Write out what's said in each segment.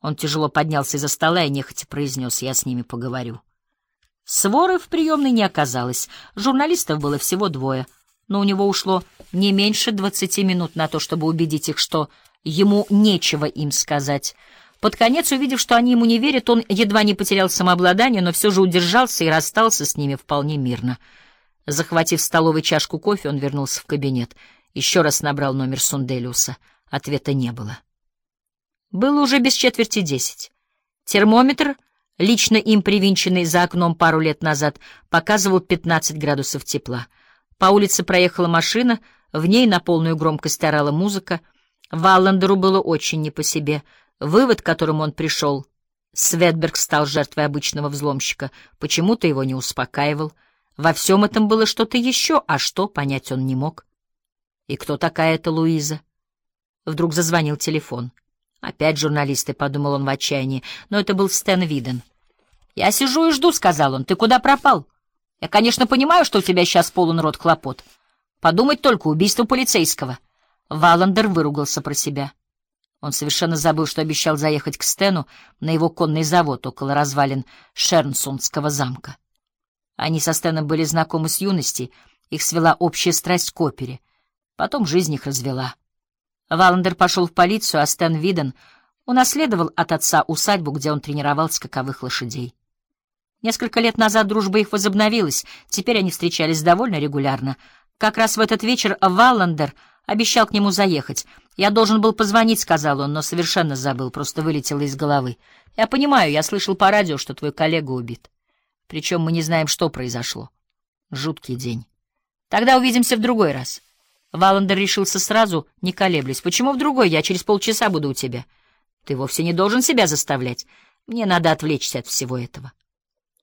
Он тяжело поднялся из-за стола и нехотя произнес, я с ними поговорю. Своры в приемной не оказалось, журналистов было всего двое, но у него ушло не меньше двадцати минут на то, чтобы убедить их, что ему нечего им сказать. Под конец, увидев, что они ему не верят, он едва не потерял самообладание, но все же удержался и расстался с ними вполне мирно. Захватив столовой чашку кофе, он вернулся в кабинет. Еще раз набрал номер Сунделиуса. Ответа не было. Было уже без четверти десять. Термометр, лично им привинченный за окном пару лет назад, показывал 15 градусов тепла. По улице проехала машина, в ней на полную громкость орала музыка. Валландеру было очень не по себе. Вывод, к которому он пришел, Светберг стал жертвой обычного взломщика, почему-то его не успокаивал. Во всем этом было что-то еще, а что, понять он не мог. И кто такая эта Луиза? Вдруг зазвонил телефон. Опять журналисты, — подумал он в отчаянии, но это был Стэн Виден. «Я сижу и жду», — сказал он. «Ты куда пропал? Я, конечно, понимаю, что у тебя сейчас полон рот хлопот. Подумать только, убийство полицейского». Валандер выругался про себя. Он совершенно забыл, что обещал заехать к Стэну на его конный завод около развалин Шернсундского замка. Они со Стэном были знакомы с юности, их свела общая страсть к опере. Потом жизнь их развела. Валандер пошел в полицию, а Стэн Виден унаследовал от отца усадьбу, где он тренировал скаковых лошадей. Несколько лет назад дружба их возобновилась, теперь они встречались довольно регулярно. Как раз в этот вечер Валандер обещал к нему заехать. «Я должен был позвонить», — сказал он, но совершенно забыл, просто вылетело из головы. «Я понимаю, я слышал по радио, что твой коллега убит. Причем мы не знаем, что произошло. Жуткий день. Тогда увидимся в другой раз». Валандер решился сразу, не колеблясь. «Почему в другой? Я через полчаса буду у тебя». «Ты вовсе не должен себя заставлять. Мне надо отвлечься от всего этого».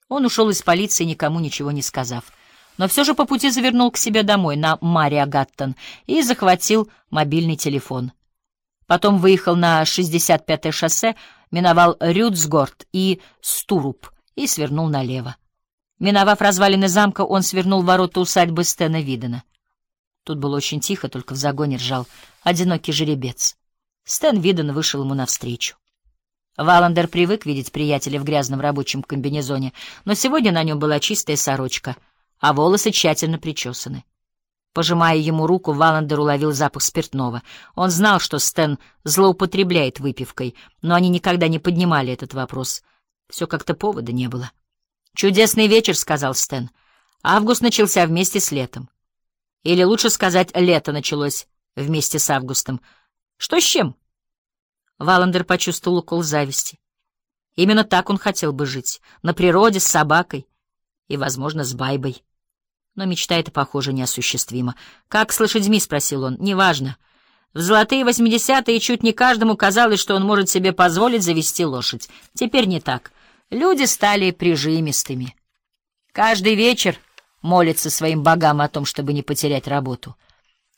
Он ушел из полиции, никому ничего не сказав. Но все же по пути завернул к себе домой на Мария Гаттон и захватил мобильный телефон. Потом выехал на 65-е шоссе, миновал Рюдсгорд и Стуруп и свернул налево. Миновав развалины замка, он свернул ворота усадьбы Стена Видена. Тут было очень тихо, только в загоне ржал одинокий жеребец. Стэн Виден вышел ему навстречу. Валандер привык видеть приятеля в грязном рабочем комбинезоне, но сегодня на нем была чистая сорочка, а волосы тщательно причесаны. Пожимая ему руку, Валандер уловил запах спиртного. Он знал, что Стэн злоупотребляет выпивкой, но они никогда не поднимали этот вопрос. Все как-то повода не было. «Чудесный вечер», — сказал Стэн. Август начался вместе с летом. Или лучше сказать, лето началось вместе с августом. Что с чем? Валандер почувствовал укол зависти. Именно так он хотел бы жить. На природе, с собакой и, возможно, с Байбой. Но мечта эта, похоже, неосуществима. «Как с лошадьми?» — спросил он. «Неважно. В золотые восьмидесятые чуть не каждому казалось, что он может себе позволить завести лошадь. Теперь не так. Люди стали прижимистыми. Каждый вечер молится своим богам о том, чтобы не потерять работу.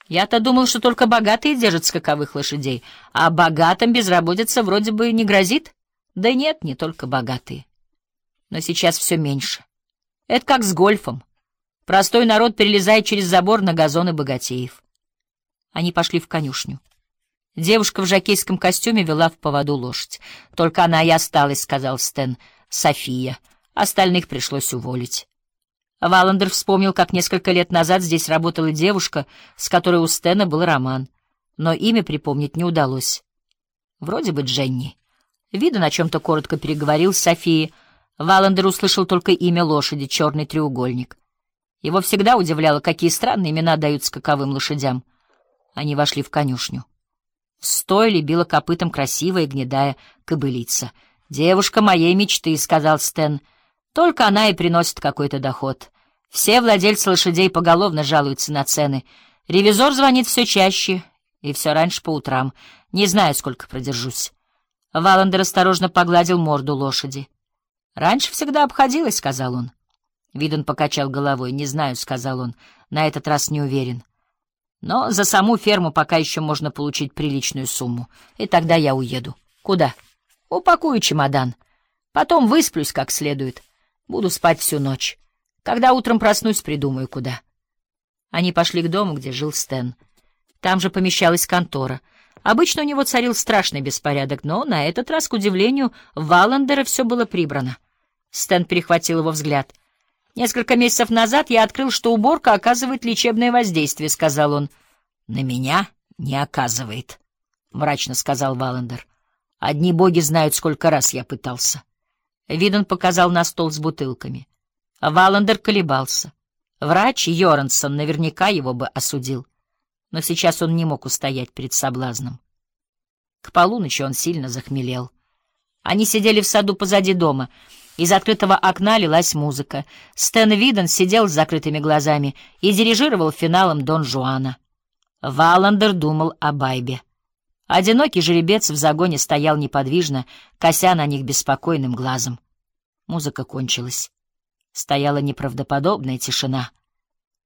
Я-то думал, что только богатые держат скаковых лошадей, а богатым безработица вроде бы не грозит. Да нет, не только богатые. Но сейчас все меньше. Это как с гольфом. Простой народ перелезает через забор на газоны богатеев. Они пошли в конюшню. Девушка в жакейском костюме вела в поводу лошадь. «Только она и осталась», — сказал Стэн. «София. Остальных пришлось уволить». Валандер вспомнил, как несколько лет назад здесь работала девушка, с которой у Стена был роман, но имя припомнить не удалось. Вроде бы Дженни. Видно, о чем-то коротко переговорил с Софией. Валандер услышал только имя лошади, черный треугольник. Его всегда удивляло, какие странные имена дают скаковым лошадям. Они вошли в конюшню. В била копытом красивая гнедая кобылица. «Девушка моей мечты», — сказал Стэн, — только она и приносит какой-то доход. Все владельцы лошадей поголовно жалуются на цены. Ревизор звонит все чаще и все раньше по утрам. Не знаю, сколько продержусь. Валандер осторожно погладил морду лошади. «Раньше всегда обходилось», — сказал он. Видон покачал головой. «Не знаю», — сказал он. «На этот раз не уверен. Но за саму ферму пока еще можно получить приличную сумму. И тогда я уеду. Куда? Упакую чемодан. Потом высплюсь как следует. Буду спать всю ночь. Когда утром проснусь, придумаю, куда. Они пошли к дому, где жил Стэн. Там же помещалась контора. Обычно у него царил страшный беспорядок, но на этот раз, к удивлению, Валандера все было прибрано. Стэн перехватил его взгляд. «Несколько месяцев назад я открыл, что уборка оказывает лечебное воздействие», — сказал он. «На меня не оказывает», — мрачно сказал Валандер. «Одни боги знают, сколько раз я пытался». Видон показал на стол с бутылками. Валандер колебался. Врач Йорансон наверняка его бы осудил но сейчас он не мог устоять перед соблазном. К полуночи он сильно захмелел. Они сидели в саду позади дома. Из открытого окна лилась музыка. Стэн Виден сидел с закрытыми глазами и дирижировал финалом Дон Жуана. Валандер думал о Байбе. Одинокий жеребец в загоне стоял неподвижно, кося на них беспокойным глазом. Музыка кончилась. Стояла неправдоподобная тишина —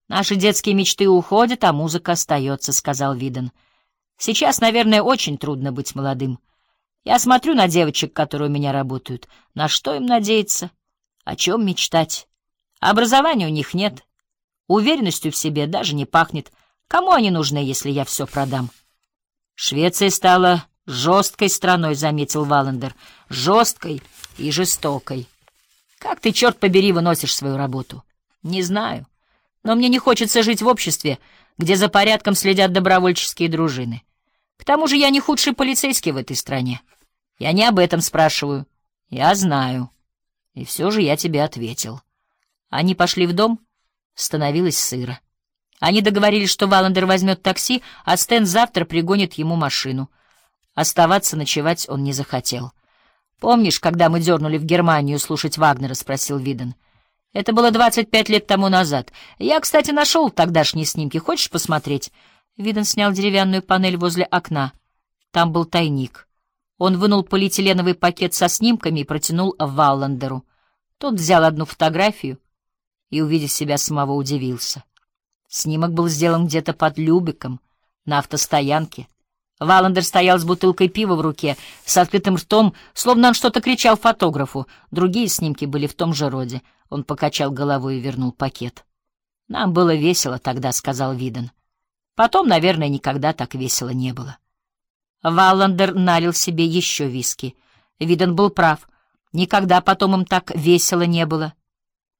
Наши детские мечты уходят, а музыка остается, — сказал Виден. Сейчас, наверное, очень трудно быть молодым. Я смотрю на девочек, которые у меня работают. На что им надеяться? О чем мечтать? Образования у них нет. Уверенностью в себе даже не пахнет. Кому они нужны, если я все продам? Швеция стала жесткой страной, — заметил Валандер. Жесткой и жестокой. Как ты, черт побери, выносишь свою работу? Не знаю но мне не хочется жить в обществе, где за порядком следят добровольческие дружины. К тому же я не худший полицейский в этой стране. Я не об этом спрашиваю. Я знаю. И все же я тебе ответил. Они пошли в дом, становилось сыро. Они договорились, что Валандер возьмет такси, а Стэн завтра пригонит ему машину. Оставаться ночевать он не захотел. «Помнишь, когда мы дернули в Германию слушать Вагнера?» — спросил Виден. Это было 25 лет тому назад. Я, кстати, нашел тогдашние снимки. Хочешь посмотреть? Виден снял деревянную панель возле окна. Там был тайник. Он вынул полиэтиленовый пакет со снимками и протянул Валландеру. Тот взял одну фотографию и, увидев себя самого, удивился. Снимок был сделан где-то под Любиком, на автостоянке. Валандер стоял с бутылкой пива в руке, с открытым ртом, словно он что-то кричал фотографу. Другие снимки были в том же роде. Он покачал головой и вернул пакет. «Нам было весело тогда», — сказал Виден. «Потом, наверное, никогда так весело не было». Валандер налил себе еще виски. Виден был прав. Никогда потом им так весело не было.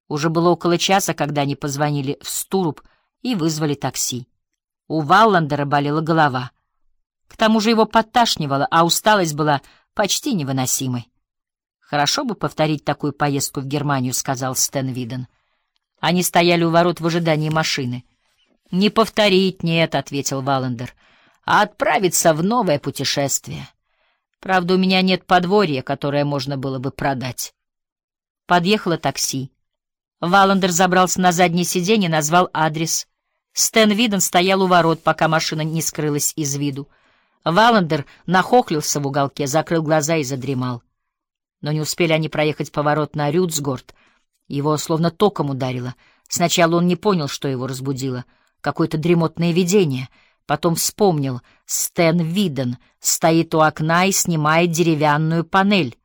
Уже было около часа, когда они позвонили в Стуруб и вызвали такси. У Валландера болела голова. К тому же его подташнивало, а усталость была почти невыносимой. «Хорошо бы повторить такую поездку в Германию», — сказал Стэн Виден. Они стояли у ворот в ожидании машины. «Не повторить, нет», — ответил Валандер, — «а отправиться в новое путешествие. Правда, у меня нет подворья, которое можно было бы продать». Подъехало такси. Валандер забрался на заднее сиденье назвал адрес. Стэн Виден стоял у ворот, пока машина не скрылась из виду. Валандер нахохлился в уголке, закрыл глаза и задремал. Но не успели они проехать поворот на Рюцгорд. Его словно током ударило. Сначала он не понял, что его разбудило. Какое-то дремотное видение. Потом вспомнил. Стэн Виден стоит у окна и снимает деревянную панель.